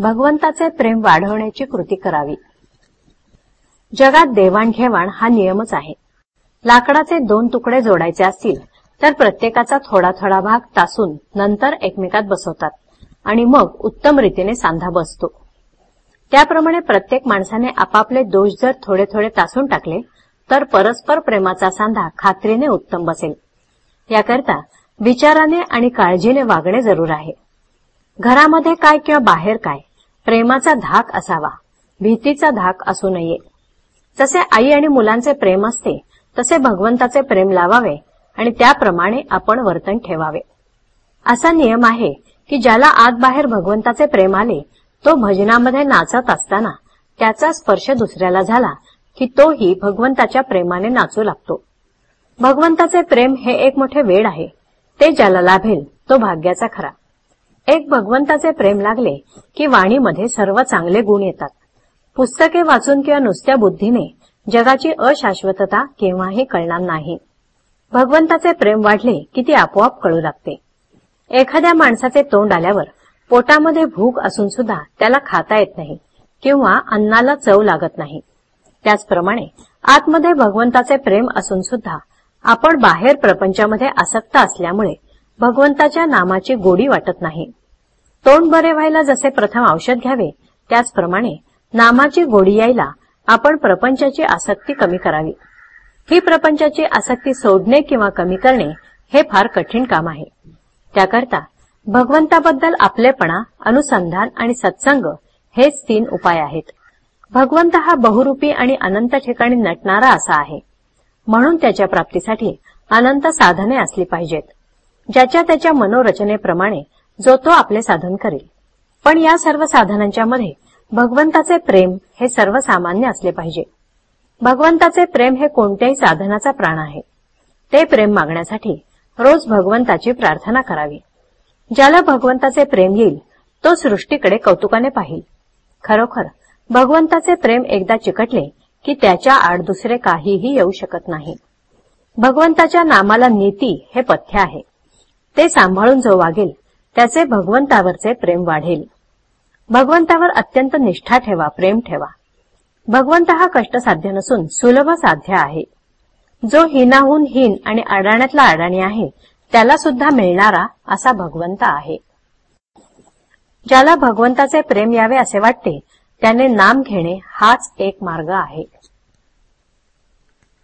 भगवंताचे प्रेम वाढवण्याची कृती करावी. जगात देवाणघेवाण हा नियमच आहे. लाकडाचे दोन तुकडे जोडायचे असतील तर प्रत्येकाचा थोडा थोडा भाग तासून नंतर एकमेकात बसवतात आणि मग उत्तम रीतीने सांधा बसतो. त्याप्रमाणे प्रत्येक माणसाने आपापले दोष जर थोडे थोडे तासून टाकले तर परस्पर प्रेमाचा सांधा खात्रीने उत्तम बसेल. याकरता विचाराने आणि काळजीने वागणे जरूर आहे. घरामध्ये काय किंवा बाहेर काय प्रेमाचा धाक असावा. भीतीचा धाक असू नये. जसे आई आणि मुलांचे प्रेम असते तसे भगवंताचे प्रेम लावावे आणि त्याप्रमाणे आपण वर्तन ठेवावे. असा नियम आहे की ज्याला आत बाहेर भगवंताचे प्रेम आले तो भजनामध्ये नाचत असताना त्याचा स्पर्श दुसऱ्याला झाला की तोही भगवंताच्या प्रेमाने नाचू लागतो. भगवंताचे प्रेम हे एक मोठे वेड आहे. ते ज्याला लाभेल तो भाग्याचा खरा. एक भगवंताचे प्रेम लागले की वाणीमध्ये सर्व चांगले गुण येतात. पुस्तके वाचून किंवा नुसत्या बुद्धीने जगाची अशाश्वतता केव्हाही कळणार नाही. भगवंताचे प्रेम वाढले की ती आपोआप कळू लागते. एखाद्या माणसाचे तोंड आल्यावर पोटामध्ये भूक असून सुद्धा त्याला खाता येत नाही किंवा अन्नाला चव लागत नाही. त्याचप्रमाणे आतमध्ये भगवंताचे प्रेम असून सुद्धा आपण बाहेर प्रपंचामध्ये आसक्त असल्यामुळे भगवंताच्या नामाची गोडी वाटत नाही. तोंड बरे व्हायला जसे प्रथम औषध घ्यावे त्याचप्रमाणे नामाची गोडी यायला आपण प्रपंचाची आसक्ती कमी करावी. ही प्रपंचाची आसक्ती सोडणे किंवा कमी करणे हे फार कठीण काम आहे. त्याकरता भगवंताबद्दल आपलेपणा अनुसंधान आणि सत्संग हेच तीन उपाय आहेत. भगवंत हा बहुरूपी आणि अनंत ठिकाणी नटणारा असा आहे. म्हणून त्याच्या प्राप्तीसाठी अनंत साधने असली पाहिजेत. ज्याच्या त्याच्या मनोरचनेप्रमाणे जो तो आपले साधन करेल. पण या सर्व साधनांच्या मध्ये भगवंताचे प्रेम हे सर्वसामान्य असले पाहिजे. भगवंताचे प्रेम हे कोणत्याही साधनाचा प्राण आहे. ते प्रेम मागण्यासाठी रोज भगवंताची प्रार्थना करावी. ज्याला भगवंताचे प्रेम येईल तो सृष्टीकडे कौतुकाने पाहिल. खरोखर भगवंताचे प्रेम एकदा चिकटले की त्याच्या आड दुसरे काहीही येऊ शकत नाही. भगवंताच्या नामाला नीती हे पथ्य आहे. ते सांभाळून जो वागेल त्याचे भगवंतावरचे प्रेम वाढेल. भगवंतावर अत्यंत निष्ठा ठेवा प्रेम ठेवा. भगवंत हा कष्ट साध्य नसून सुलभ साध्य आहे. जो हिनाहून हीन आणि अडाण्यातला अडाणी आहे त्याला सुद्धा मिळणारा असा भगवंत आहे. ज्याला भगवंताचे प्रेम यावे असे वाटते त्याने नाम घेणे हाच एक मार्ग आहे.